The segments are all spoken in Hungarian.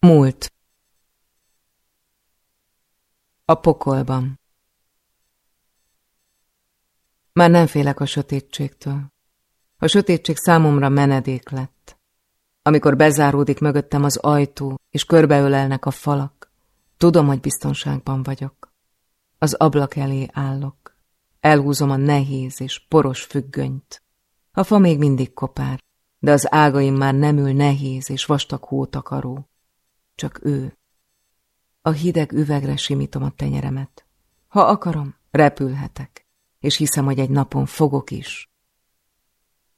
Múlt A pokolban Már nem félek a sötétségtől. A sötétség számomra menedék lett. Amikor bezáródik mögöttem az ajtó, és körbeölelnek a falak, tudom, hogy biztonságban vagyok. Az ablak elé állok. Elhúzom a nehéz és poros függönyt. A fa még mindig kopár, de az ágaim már nem ül nehéz és vastag hótakaró. Csak ő. A hideg üvegre simítom a tenyeremet. Ha akarom, repülhetek, és hiszem, hogy egy napon fogok is.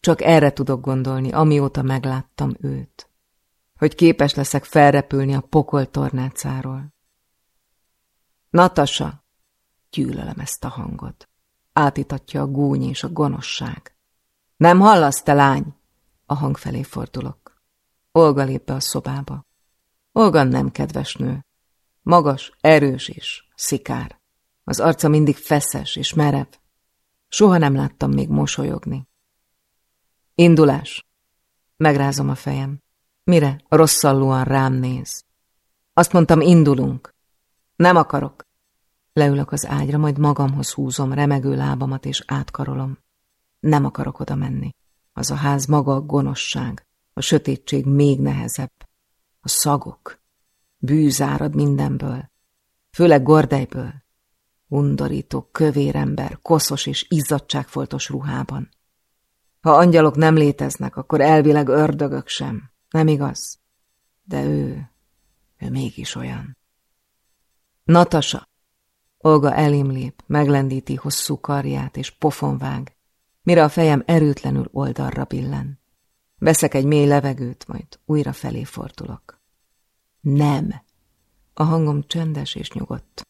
Csak erre tudok gondolni, amióta megláttam őt. Hogy képes leszek felrepülni a pokol tornácáról. Natasa! Gyűlölem ezt a hangot. Átitatja a gúny és a gonoszság. Nem hallasz, te lány? A hang felé fordulok. Olga lép be a szobába. Olga nem kedves nő. Magas, erős és szikár. Az arca mindig feszes és merev. Soha nem láttam még mosolyogni. Indulás. Megrázom a fejem. Mire? Rosszallóan rám néz. Azt mondtam, indulunk. Nem akarok. Leülök az ágyra, majd magamhoz húzom remegő lábamat és átkarolom. Nem akarok oda menni. Az a ház maga a gonoszság, a sötétség még nehezebb. A szagok. Bűz árad mindenből. Főleg gordejből. Undorító, kövér ember, koszos és izzadságfoltos ruhában. Ha angyalok nem léteznek, akkor elvileg ördögök sem. Nem igaz? De ő, ő mégis olyan. Natasa! Olga elém lép, meglendíti hosszú karját és pofonvág, mire a fejem erőtlenül oldalra billen. Veszek egy mély levegőt, majd újra felé fordulok. Nem! A hangom csendes és nyugodt,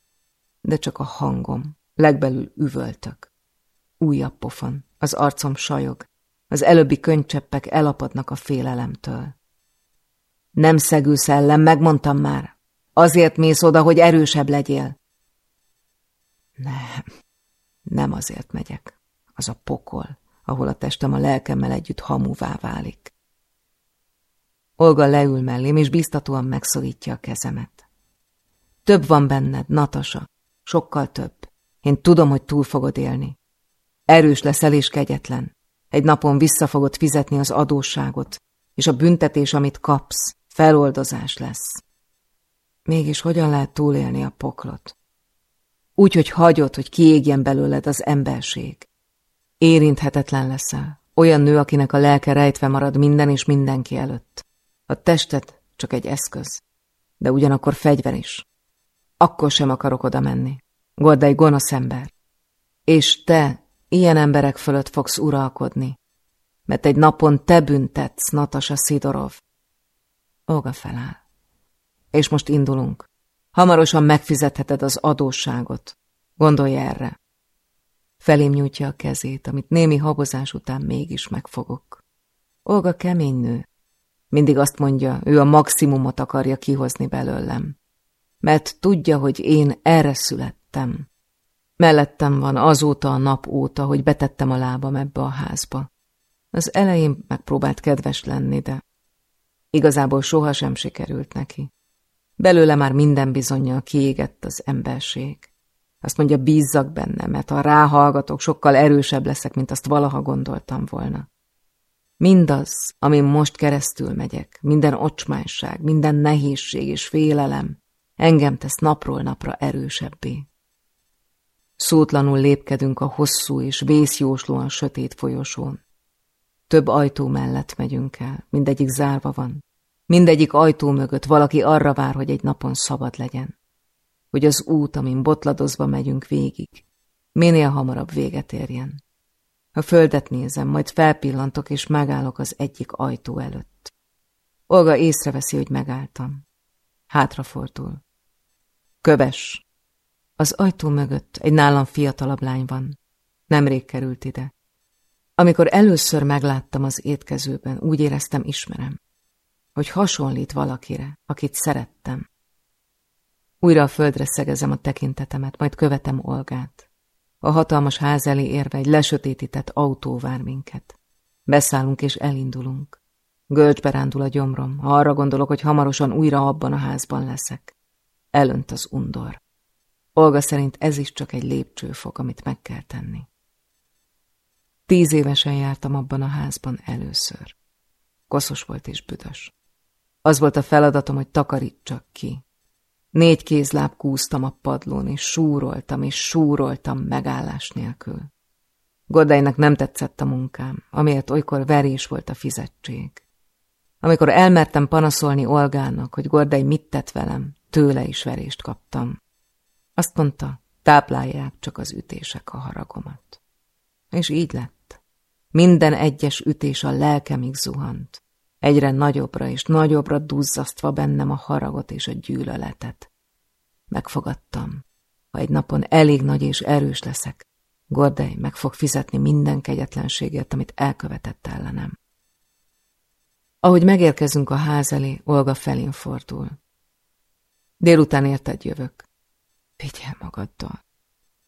de csak a hangom, legbelül üvöltök. Újabb pofon, az arcom sajog, az előbbi könycseppek elapadnak a félelemtől. Nem szegő szellem, megmondtam már. Azért mész oda, hogy erősebb legyél. Nem, nem azért megyek. Az a pokol, ahol a testem a lelkemmel együtt hamuvá válik. Olga leül mellém, és biztatóan megszorítja a kezemet. Több van benned, Natasa, sokkal több. Én tudom, hogy túl fogod élni. Erős leszel és kegyetlen. Egy napon vissza fogod fizetni az adósságot, és a büntetés, amit kapsz, feloldozás lesz. Mégis hogyan lehet túlélni a poklot? Úgy, hogy hagyod, hogy kiégjen belőled az emberség. Érinthetetlen leszel, olyan nő, akinek a lelke rejtve marad minden és mindenki előtt. A tested csak egy eszköz, de ugyanakkor fegyver is. Akkor sem akarok oda menni. Goddai gonosz ember. És te Ilyen emberek fölött fogsz uralkodni, mert egy napon te büntetsz, Natasa Szidorov. Olga feláll. És most indulunk. Hamarosan megfizetheted az adósságot. Gondolj erre. Felém nyújtja a kezét, amit némi habozás után mégis megfogok. Olga kemény nő. Mindig azt mondja, ő a maximumot akarja kihozni belőlem. Mert tudja, hogy én erre születtem. Mellettem van azóta a nap óta, hogy betettem a lábam ebbe a házba. Az elején megpróbált kedves lenni, de igazából sohasem sikerült neki. Belőle már minden bizonyal kiégett az emberség. Azt mondja, bízzak benne, mert ha ráhallgatok, sokkal erősebb leszek, mint azt valaha gondoltam volna. Mindaz, amin most keresztül megyek, minden ocsmányság, minden nehézség és félelem, engem tesz napról napra erősebbé. Szótlanul lépkedünk a hosszú és vészjóslóan sötét folyosón. Több ajtó mellett megyünk el, mindegyik zárva van. Mindegyik ajtó mögött valaki arra vár, hogy egy napon szabad legyen. Hogy az út, amin botladozva megyünk végig, minél hamarabb véget érjen. A földet nézem, majd felpillantok és megállok az egyik ajtó előtt. Olga észreveszi, hogy megálltam. Hátrafordul. Köves, az ajtó mögött egy nálam fiatalabb lány van. Nemrég került ide. Amikor először megláttam az étkezőben, úgy éreztem ismerem, hogy hasonlít valakire, akit szerettem. Újra a földre szegezem a tekintetemet, majd követem Olgát. A hatalmas ház elé érve egy lesötétített autó vár minket. Beszállunk és elindulunk. Gölcsbe rándul a gyomrom, ha arra gondolok, hogy hamarosan újra abban a házban leszek. Elönt az undor. Olga szerint ez is csak egy lépcsőfok, amit meg kell tenni. Tíz évesen jártam abban a házban először. Koszos volt és büdös. Az volt a feladatom, hogy takarítsak ki. Négy kézláb kúztam a padlón, és súroltam, és súroltam megállás nélkül. Goddájnak nem tetszett a munkám, amiért olykor verés volt a fizetség. Amikor elmertem panaszolni Olgának, hogy Gordály mit tett velem, tőle is verést kaptam. Azt mondta, táplálják csak az ütések a haragomat. És így lett. Minden egyes ütés a lelkemig zuhant, egyre nagyobbra és nagyobbra duzzasztva bennem a haragot és a gyűlöletet. Megfogadtam, ha egy napon elég nagy és erős leszek, Gordej meg fog fizetni minden kegyetlenségért, amit elkövetett ellenem. Ahogy megérkezünk a ház elé, Olga felén fordul. Délután érted jövök. Figyelj magaddal.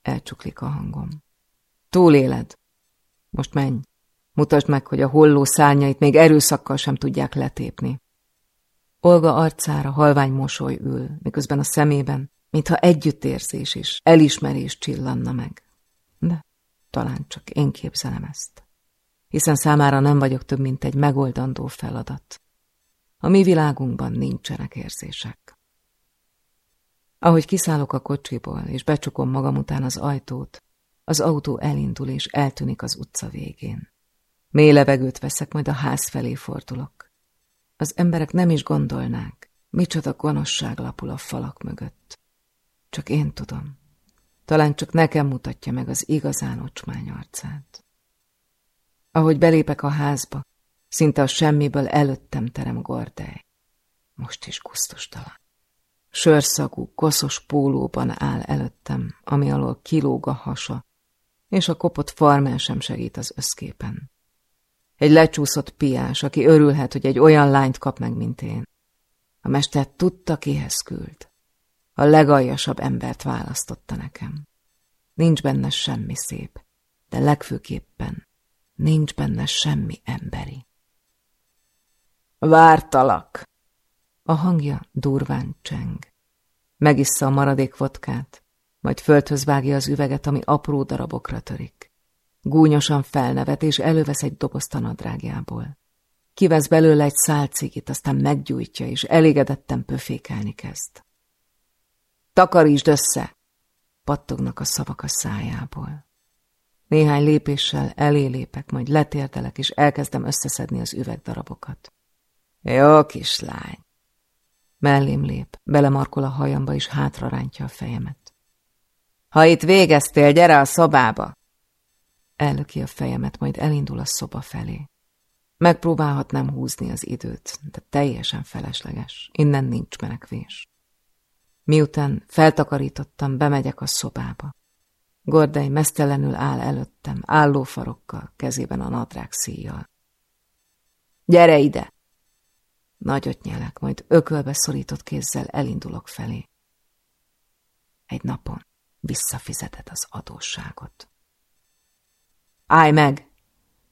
Elcsuklik a hangom. Túléled. Most menj. Mutasd meg, hogy a holló szárnyait még erőszakkal sem tudják letépni. Olga arcára halvány mosoly ül, miközben a szemében, mintha együttérzés és elismerés csillanna meg. De talán csak én képzelem ezt. Hiszen számára nem vagyok több, mint egy megoldandó feladat. A mi világunkban nincsenek érzések. Ahogy kiszállok a kocsiból, és becsukom magam után az ajtót, az autó elindul és eltűnik az utca végén. Mély levegőt veszek, majd a ház felé fordulok. Az emberek nem is gondolnák, micsoda gonoszság lapul a falak mögött. Csak én tudom. Talán csak nekem mutatja meg az igazán ocsmány arcát. Ahogy belépek a házba, szinte a semmiből előttem terem Gordej. Most is kusztustalan. Sörszagú, koszos pólóban áll előttem, ami alól kilóg a hasa, és a kopott farmel sem segít az összképen. Egy lecsúszott piás, aki örülhet, hogy egy olyan lányt kap meg, mint én. A mester tudta, kihez küld. A legaljasabb embert választotta nekem. Nincs benne semmi szép, de legfőképpen nincs benne semmi emberi. Vártalak! A hangja durván cseng. Megissza a maradék vodkát, majd földhöz vágja az üveget, ami apró darabokra törik. Gúnyosan felnevet, és elővesz egy dobozt a nadrágjából. Kivesz belőle egy szál cigit, aztán meggyújtja, és elégedetten pöfékelni kezd. Takarítsd össze! Pattognak a szavak a szájából. Néhány lépéssel elélépek, majd letérdelek, és elkezdem összeszedni az üvegdarabokat. Jó kislány! Mellém lép, belemarkol a hajamba, és hátra rántja a fejemet. Ha itt végeztél, gyere a szobába! Ellöki a fejemet, majd elindul a szoba felé. Megpróbálhatnám húzni az időt, de teljesen felesleges. Innen nincs menekvés. Miután feltakarítottam, bemegyek a szobába. Gordai mesztelenül áll előttem, állófarokkal, kezében a nadrág szíjjal. Gyere ide! Nagyot nyelek, majd ökölbe szorított kézzel elindulok felé. Egy napon visszafizeted az adósságot. Állj meg!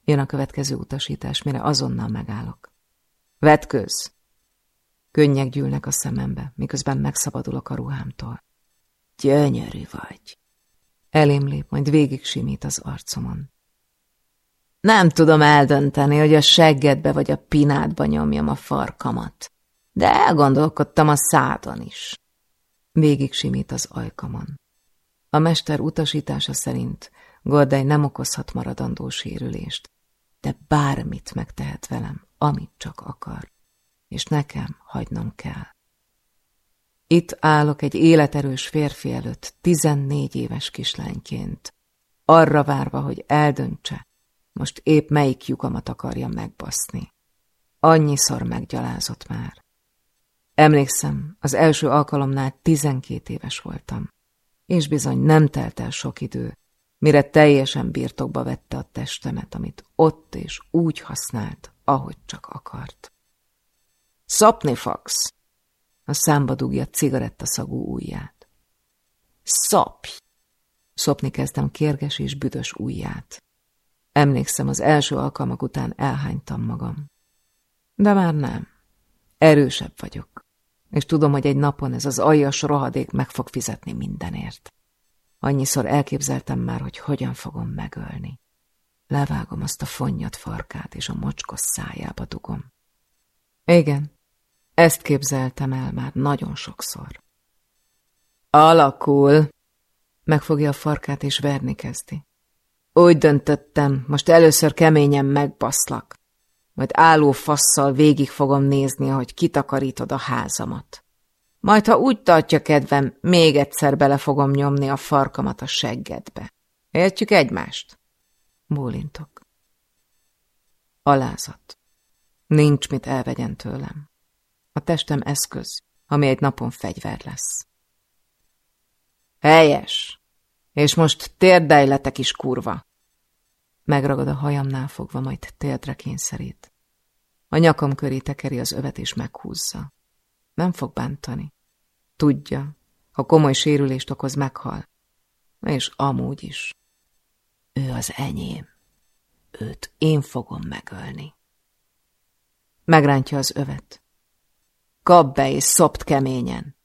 Jön a következő utasítás, mire azonnal megállok. Vetkőz! Könnyek gyűlnek a szemembe, miközben megszabadulok a ruhámtól. Gyönyörű vagy! Elém lép, majd végig simít az arcomon. Nem tudom eldönteni, hogy a seggedbe vagy a pinádba nyomjam a farkamat, de elgondolkodtam a szádon is. Végig simít az ajkamon. A mester utasítása szerint Gordály nem okozhat maradandó sérülést, de bármit megtehet velem, amit csak akar, és nekem hagynom kell. Itt állok egy életerős férfi előtt, tizennégy éves kislányként, arra várva, hogy eldöntse, most épp melyik lyukamat akarja megbaszni. Annyiszor meggyalázott már. Emlékszem, az első alkalomnál tizenkét éves voltam, és bizony nem telt el sok idő, mire teljesen birtokba vette a testemet, amit ott és úgy használt, ahogy csak akart. Szapni! A számba dugja cigarettaszagú ujját. Szapj! Szopni kezdtem kérges és büdös ujját. Emlékszem, az első alkalmak után elhánytam magam. De már nem. Erősebb vagyok. És tudom, hogy egy napon ez az aljas rohadék meg fog fizetni mindenért. Annyiszor elképzeltem már, hogy hogyan fogom megölni. Levágom azt a fonnyat farkát, és a mocskos szájába dugom. Igen, ezt képzeltem el már nagyon sokszor. Alakul! Megfogja a farkát, és verni kezdi. Úgy döntöttem, most először keményen megbaszlak. Majd álló fasszal végig fogom nézni, ahogy kitakarítod a házamat. Majd, ha úgy tartja kedvem, még egyszer bele fogom nyomni a farkamat a seggedbe. Értjük egymást? Bólintok. Alázat. Nincs mit elvegyen tőlem. A testem eszköz, ami egy napon fegyver lesz. Helyes! És most térdejletek is kurva! Megragad a hajamnál fogva, majd térdre kényszerít. A nyakam köré tekeri az övet és meghúzza. Nem fog bántani. Tudja, ha komoly sérülést okoz, meghal. És amúgy is. Ő az enyém. Őt én fogom megölni. Megrántja az övet. Kap be és szopt keményen.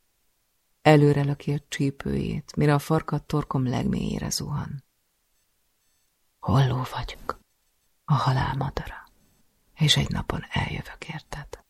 Előre löki a csípőjét, mire a farkat torkom legmélyére zuhan. Holló vagyok, a halál madara, és egy napon eljövök érted.